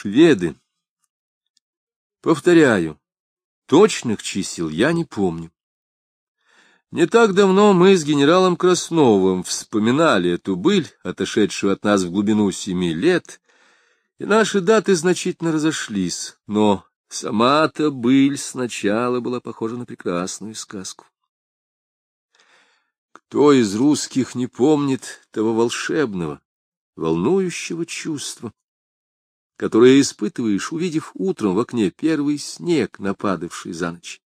Шведы. Повторяю, точных чисел я не помню. Не так давно мы с генералом Красновым вспоминали эту быль, отошедшую от нас в глубину семи лет, и наши даты значительно разошлись, но сама-то быль сначала была похожа на прекрасную сказку. Кто из русских не помнит того волшебного, волнующего чувства, которое испытываешь, увидев утром в окне первый снег, нападавший за ночь?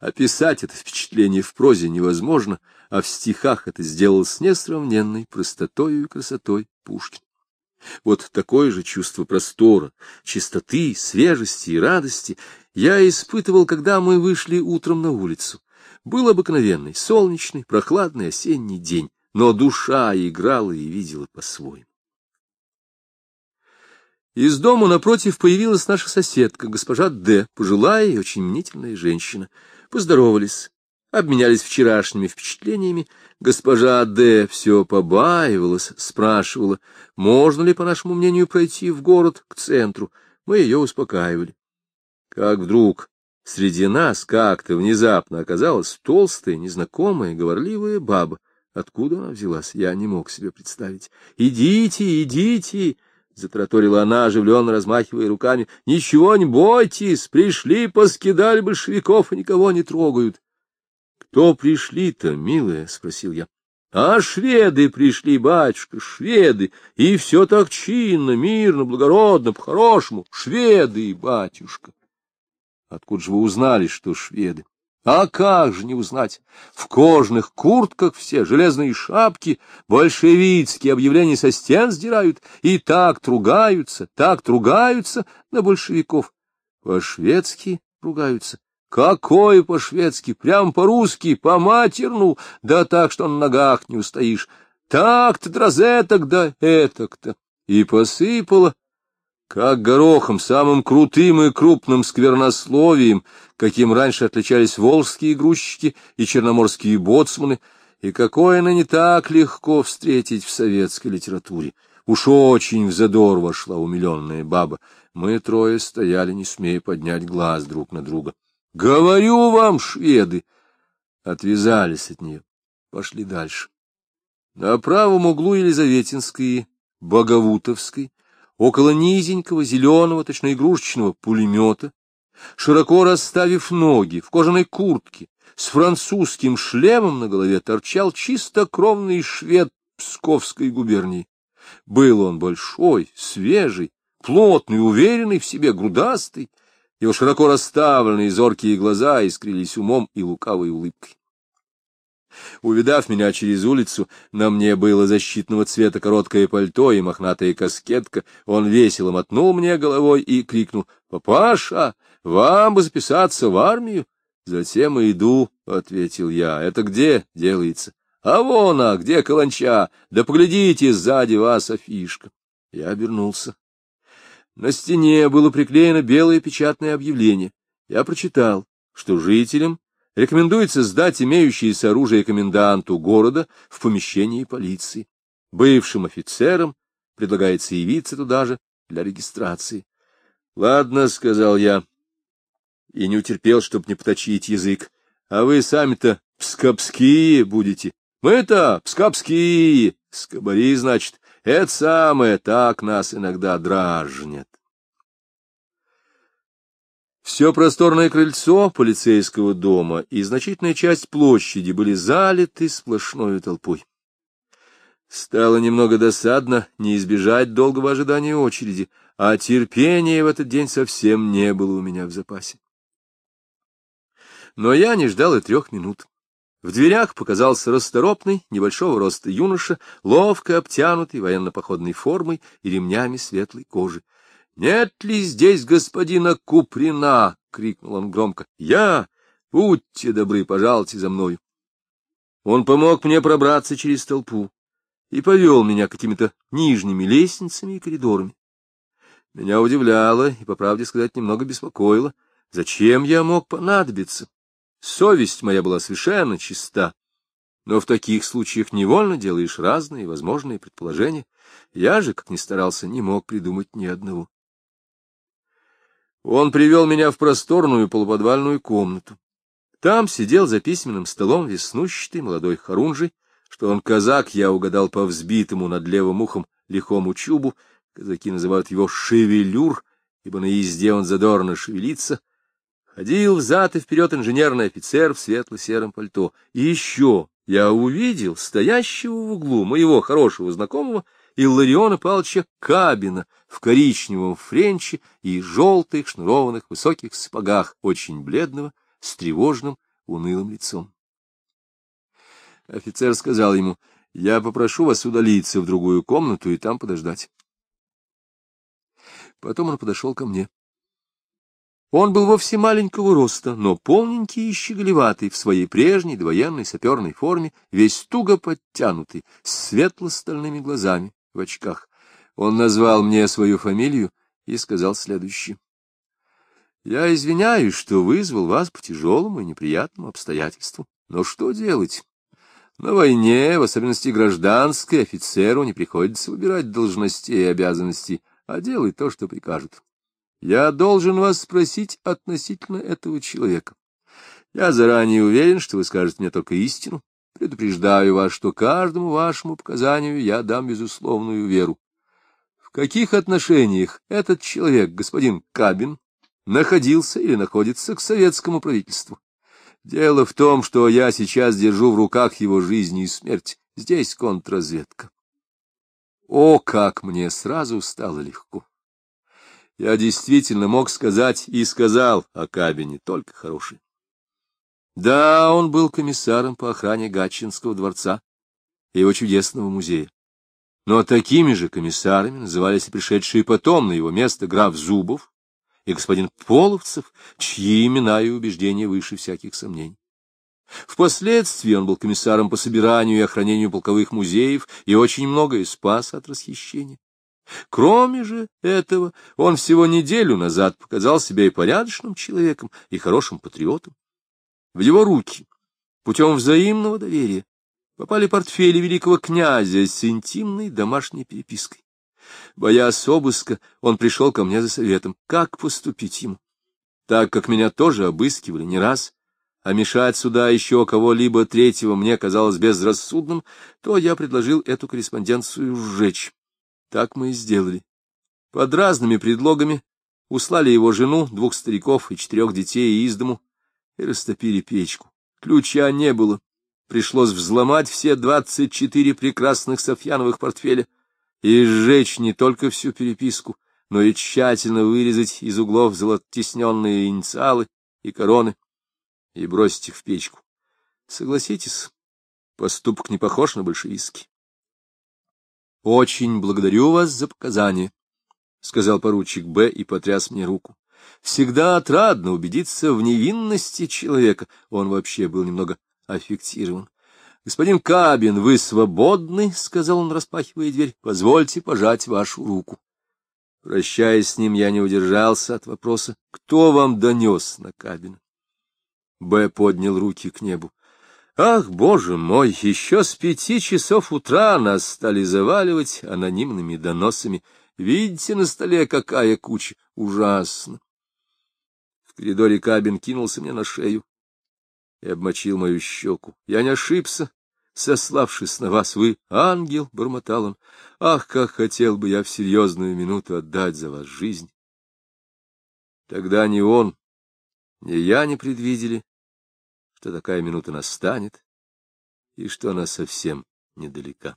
Описать это впечатление в прозе невозможно, а в стихах это сделал с несравненной простотой и красотой Пушкин. Вот такое же чувство простора, чистоты, свежести и радости я испытывал, когда мы вышли утром на улицу. Был обыкновенный, солнечный, прохладный осенний день, но душа играла и видела по-своему. Из дома напротив появилась наша соседка, госпожа Д., пожилая и очень мнительная женщина. Поздоровались, обменялись вчерашними впечатлениями. Госпожа Д. все побаивалась, спрашивала, можно ли, по нашему мнению, пройти в город, к центру. Мы ее успокаивали. Как вдруг среди нас как-то внезапно оказалась толстая, незнакомая, говорливая баба. Откуда она взялась, я не мог себе представить. «Идите, идите!» — затраторила она, оживленно размахивая руками. — Ничего не бойтесь, пришли, поскидали большевиков и никого не трогают. — Кто пришли-то, милая? — спросил я. — А шведы пришли, батюшка, шведы, и все так чинно, мирно, благородно, по-хорошему. Шведы, батюшка. — Откуда же вы узнали, что шведы? А как же не узнать? В кожных куртках все, железные шапки, большевицкие объявления со стен сдирают, и так тругаются, так тругаются на большевиков. По-шведски ругаются. Какое по-шведски? Прям по-русски, по-матерну, да так, что на ногах не устоишь. Так-то, дразеток, да этак-то. И посыпало как горохом, самым крутым и крупным сквернословием, каким раньше отличались волжские грузчики и черноморские боцманы, и какое оно не так легко встретить в советской литературе. Уж очень в задор вошла умиленная баба. Мы трое стояли, не смея поднять глаз друг на друга. — Говорю вам, шведы! Отвязались от нее, пошли дальше. На правом углу Елизаветинской, Боговутовской, около низенького, зеленого, точно игрушечного пулемета, широко расставив ноги в кожаной куртке, с французским шлемом на голове торчал чистокровный швед Псковской губернии. Был он большой, свежий, плотный, уверенный в себе, грудастый, его широко расставленные зоркие глаза искрились умом и лукавой улыбкой. Увидав меня через улицу, на мне было защитного цвета короткое пальто и мохнатая каскетка, он весело мотнул мне головой и крикнул «Папаша, вам бы записаться в армию?» «Затем иду», — ответил я. «Это где делается?» «А вон, а где каланча? Да поглядите, сзади вас афишка». Я обернулся. На стене было приклеено белое печатное объявление. Я прочитал, что жителям рекомендуется сдать имеющееся оружие коменданту города в помещении полиции. Бывшим офицерам предлагается явиться туда же для регистрации. — Ладно, — сказал я, и не утерпел, чтоб не поточить язык. — А вы сами-то пскапские будете. — Мы-то пскапские. Скобари, значит, это самое, так нас иногда дражнят. Все просторное крыльцо полицейского дома и значительная часть площади были залиты сплошной толпой. Стало немного досадно не избежать долгого ожидания очереди, а терпения в этот день совсем не было у меня в запасе. Но я не ждал и трех минут. В дверях показался расторопный, небольшого роста юноша, ловко обтянутый военно-походной формой и ремнями светлой кожи. — Нет ли здесь господина Куприна? — крикнул он громко. — Я! Будьте добры, пожалуйте за мною. Он помог мне пробраться через толпу и повел меня какими-то нижними лестницами и коридорами. Меня удивляло и, по правде сказать, немного беспокоило, зачем я мог понадобиться. Совесть моя была совершенно чиста, но в таких случаях невольно делаешь разные возможные предположения. Я же, как ни старался, не мог придумать ни одного. Он привел меня в просторную полуподвальную комнату. Там сидел за письменным столом веснущатый молодой хорунжий, что он казак, я угадал по взбитому над левым ухом лихому чубу, казаки называют его шевелюр, ибо на езде он задорно шевелится, ходил взад и вперед инженерный офицер в светло-сером пальто. И еще я увидел стоящего в углу моего хорошего знакомого Иллариона Павловича Кабина в коричневом френче и желтых шнурованных высоких сапогах, очень бледного, с тревожным, унылым лицом. Офицер сказал ему, «Я попрошу вас удалиться в другую комнату и там подождать». Потом он подошел ко мне. Он был вовсе маленького роста, но полненький и щеголеватый, в своей прежней двоенной саперной форме, весь туго подтянутый, с светло-стальными глазами, в очках. Он назвал мне свою фамилию и сказал следующее. Я извиняюсь, что вызвал вас по тяжелому и неприятному обстоятельству. Но что делать? На войне, в особенности гражданской, офицеру не приходится выбирать должностей и обязанностей, а делать то, что прикажут. Я должен вас спросить относительно этого человека. Я заранее уверен, что вы скажете мне только истину. Предупреждаю вас, что каждому вашему показанию я дам безусловную веру. В каких отношениях этот человек, господин Кабин, находился или находится к советскому правительству. Дело в том, что я сейчас держу в руках его жизнь и смерть. Здесь контрразведка. О, как мне сразу стало легко! Я действительно мог сказать и сказал о Кабине только хороший. Да, он был комиссаром по охране Гатчинского дворца и его чудесного музея. Но такими же комиссарами назывались и пришедшие потом на его место граф Зубов, и господин Половцев, чьи имена и убеждения выше всяких сомнений. Впоследствии он был комиссаром по собиранию и охранению полковых музеев и очень многое спас от расхищения. Кроме же этого, он всего неделю назад показал себя и порядочным человеком, и хорошим патриотом. В его руки, путем взаимного доверия, попали портфели великого князя с интимной домашней перепиской. Боясь обыска, он пришел ко мне за советом, как поступить ему. Так как меня тоже обыскивали не раз, а мешать сюда еще кого-либо третьего мне казалось безрассудным, то я предложил эту корреспонденцию сжечь. Так мы и сделали. Под разными предлогами услали его жену, двух стариков и четырех детей из дому и растопили печку. Ключа не было. Пришлось взломать все двадцать четыре прекрасных софьяновых портфеля и сжечь не только всю переписку, но и тщательно вырезать из углов золотисненные инициалы и короны и бросить их в печку. Согласитесь, поступок не похож на большевистский. — Очень благодарю вас за показания, — сказал поручик Б. и потряс мне руку. — Всегда отрадно убедиться в невинности человека. Он вообще был немного аффектирован. — Господин Кабин, вы свободны, — сказал он, распахивая дверь. — Позвольте пожать вашу руку. Прощаясь с ним, я не удержался от вопроса, кто вам донес на Кабина. Б. поднял руки к небу. Ах, боже мой, еще с пяти часов утра нас стали заваливать анонимными доносами. Видите на столе, какая куча? Ужасно. В коридоре Кабин кинулся мне на шею и обмочил мою щеку. Я не ошибся, сославшись на вас, вы ангел, — бормотал он. Ах, как хотел бы я в серьезную минуту отдать за вас жизнь. Тогда ни он, ни я не предвидели, что такая минута настанет и что она совсем недалека.